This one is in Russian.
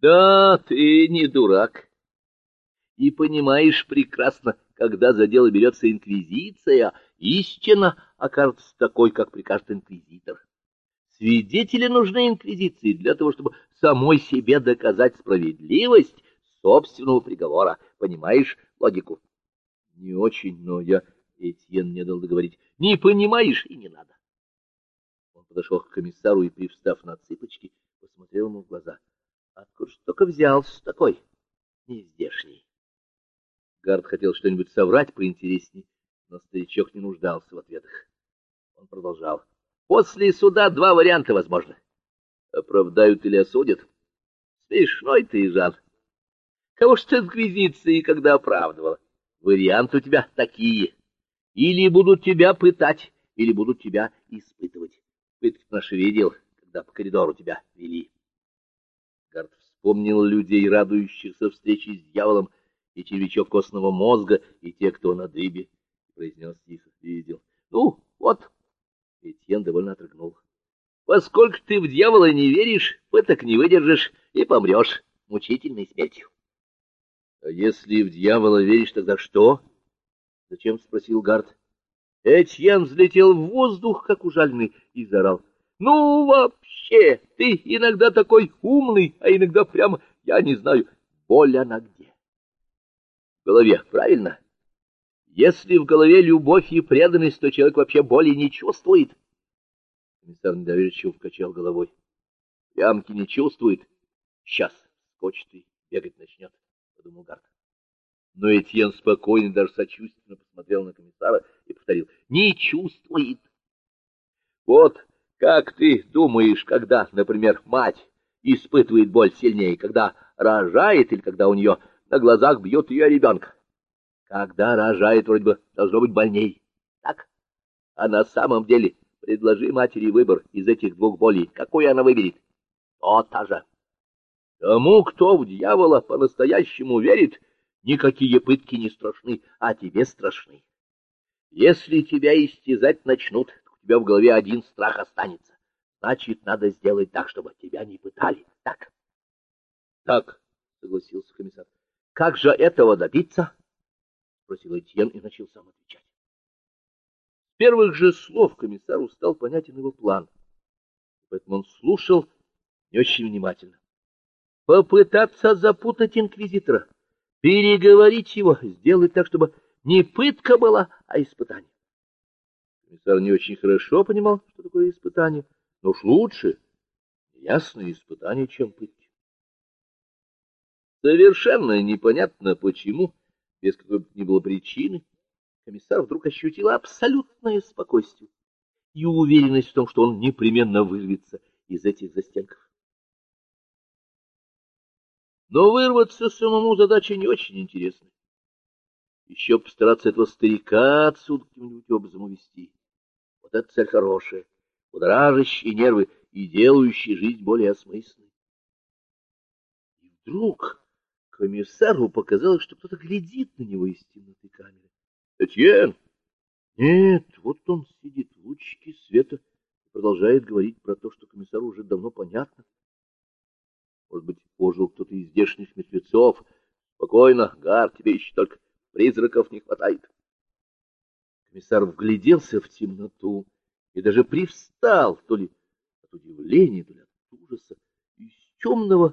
Да, ты не дурак. И понимаешь прекрасно, когда за дело берется инквизиция, истина окажется такой, как прикажет инквизитор. Свидетели нужны инквизиции для того, чтобы самой себе доказать справедливость собственного приговора. Понимаешь логику? Не очень, но я Этьен не дал договорить. Не понимаешь и не надо. Он подошел к комиссару и, привстав на цыпочки, посмотрел ему в глаза. Откуда только взялся такой нездешний? Гард хотел что-нибудь соврать поинтересней, но старичок не нуждался в ответах. Он продолжал. После суда два варианта возможны. Оправдают или осудят. Смешной ты, Жан. Кого ж ты инквизиции когда оправдывала? Варианты у тебя такие. Или будут тебя пытать, или будут тебя испытывать. Пытки наш видел, когда по коридору тебя вели. Гард вспомнил людей, радующихся встрече с дьяволом, и червячок костного мозга, и те, кто на дыбе, произнес тихо, видел. Ну, вот, Этьен довольно отрыгнул. Поскольку ты в дьявола не веришь, пыток не выдержишь и помрешь мучительной смертью. — А если в дьявола веришь, тогда что? — зачем спросил Гард. Этьен взлетел в воздух, как ужальный, и заорал. — Ну, вообще, ты иногда такой умный, а иногда прямо, я не знаю, боль она где? — В голове, правильно? — если в голове любовь и преданность, то человек вообще боли не чувствует. Комиссар недоверчиво покачал головой. Ямки не чувствует. Сейчас скочит и бегать начнет, — подумал Гард. Но Этьен спокойно, даже сочувственно посмотрел на комиссара и повторил. — Не чувствует. Вот как ты думаешь, когда, например, мать испытывает боль сильнее, когда рожает или когда у нее на глазах бьет ее ребенка? Когда рожает, вроде бы должно быть больней. Так? А на самом деле предложи матери выбор из этих двух болей. Какой она выберет? То-то же. Тому, кто в дьявола по-настоящему верит, никакие пытки не страшны, а тебе страшны. Если тебя истязать начнут, тебя в голове один страх останется. Значит, надо сделать так, чтобы тебя не пытали. Так? Так, согласился комиссар. Как же этого добиться? спросил Этьен и начал сам отвечать. С первых же слов комиссару стал понятен его план, поэтому он слушал не очень внимательно. Попытаться запутать инквизитора, переговорить его, сделать так, чтобы не пытка была, а испытание. Комиссар не очень хорошо понимал, что такое испытание, но уж лучше ясное испытание, чем пытки. Совершенно непонятно, почему без какой бы ни было причины, комиссар вдруг ощутил абсолютное спокойствие и уверенность в том, что он непременно вырвется из этих застенков. Но вырваться самому задача не очень интересная. Еще постараться этого старика отсюда каким-нибудь образом увести. Вот эта цель хорошая, будоражащие нервы и делающая жизнь более осмысленной. И вдруг Комиссару показалось, что кто-то глядит на него из темноты камеры. Этьен! Нет, вот он сидит в лучике света и продолжает говорить про то, что комиссару уже давно понятно. Может быть, пожил кто-то из здешних мертвецов. Спокойно, Гар, тебе еще только призраков не хватает. Комиссар вгляделся в темноту и даже привстал, то ли от удивления, то ли от ужаса. Из темного